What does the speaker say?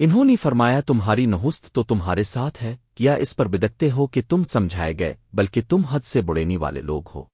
انہوں نے فرمایا، تمہاری نہست تو تمہارے ساتھ ہے، کیا اس پر بدکتے ہو کہ تم سمجھائے گئے، بلکہ تم حد سے بڑینی والے لوگ ہو۔